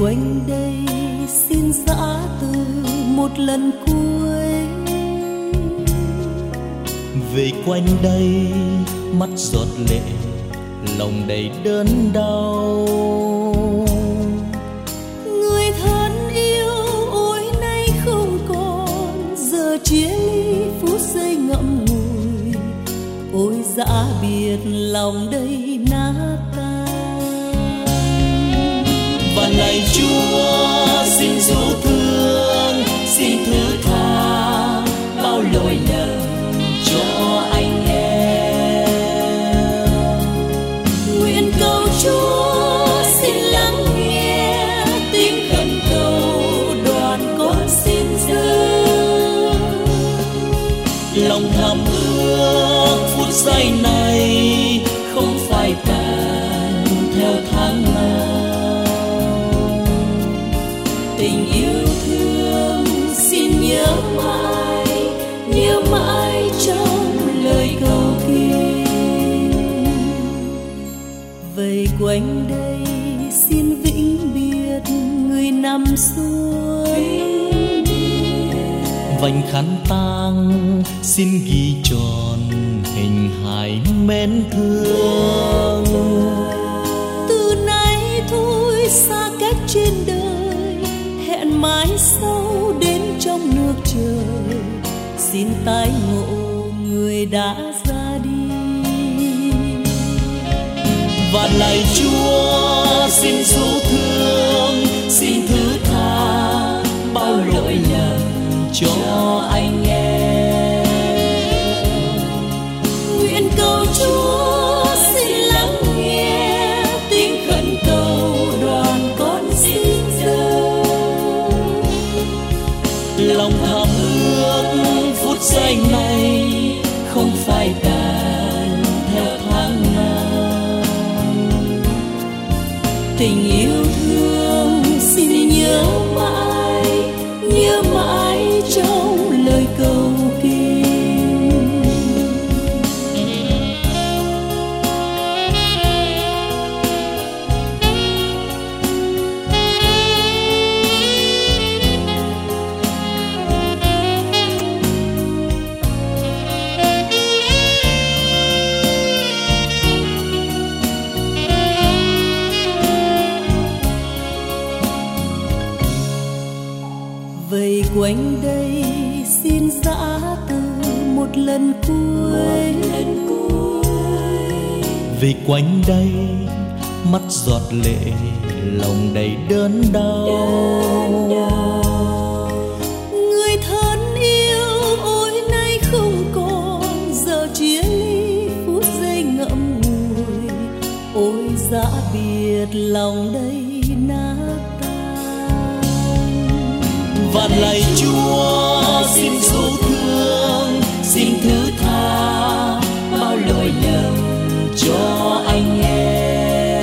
quanh đây. Xin giã từ một lần cuối. Về quanh đây mắt giọt lệ lòng đầy đớn đau. Người thân yêu ôi nay không còn. Giờ chia ly phút giây ngậm ngùi. Ôi dã biệt lòng đây. Lòng thầm ước phút giây này không phải tàn theo tháng năm. Tình yêu thương xin nhớ mãi nhớ mãi trong lời cầu kinh vây quanh đây xin vĩnh biệt người nằm xuôi vành khăn tang, xin ghi tròn hình hài mến thương. Từ nay thôi xa cách trên đời, hẹn mãi sau đến trong nước trời. Xin tái ngộ người đã ra đi. Và lạy chúa xin giúp cho anh em. Nguyện cầu chúa xin lắng nghe tiếng khẩn cầu đoàn con xin dâng lòng thầm ước phút giây này không phải tàn theo tháng năm. Tình yêu thương xin nhớ mãi. Vây quanh đây xin giã từ một lần cuối. Vì quanh đây mắt giọt lệ lòng đầy đớn đau. Người thân yêu ôi nay không còn. Giờ chia ly phút giây ngậm ngùi. Ôi dã biệt lòng đây tan và lạy chúa, xin dấu thương, xin thứ tha, bao lỗi lầm cho anh em.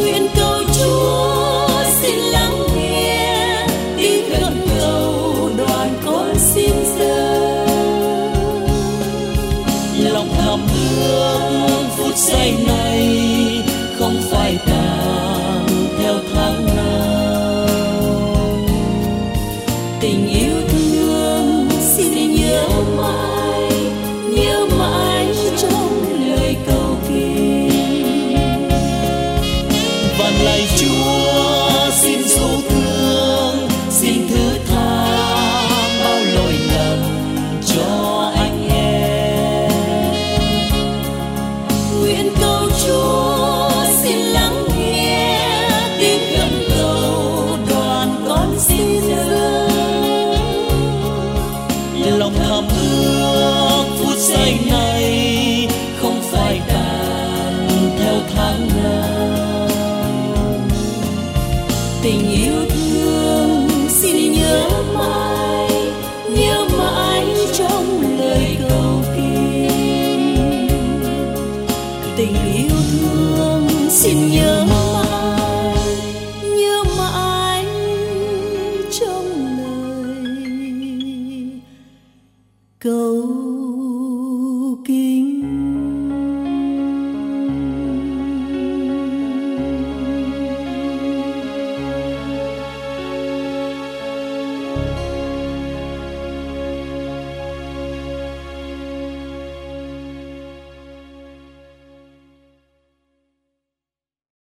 Nguyện cầu chúa, xin lắng nghe tiếng khẩn cầu đoàn con xin dâng. Lòng thầm thương phút giây này tình yêu thương. Xin nhớ mãi nhớ mãi trong lời cầu kinh và lạy chúa lòng thầm ước phút giây này không phải tàn theo tháng năm. Tình yêu thương xin nhớ mãi nhớ mãi trong lời cầu kinh tình yêu thương xin nhớ lời kinh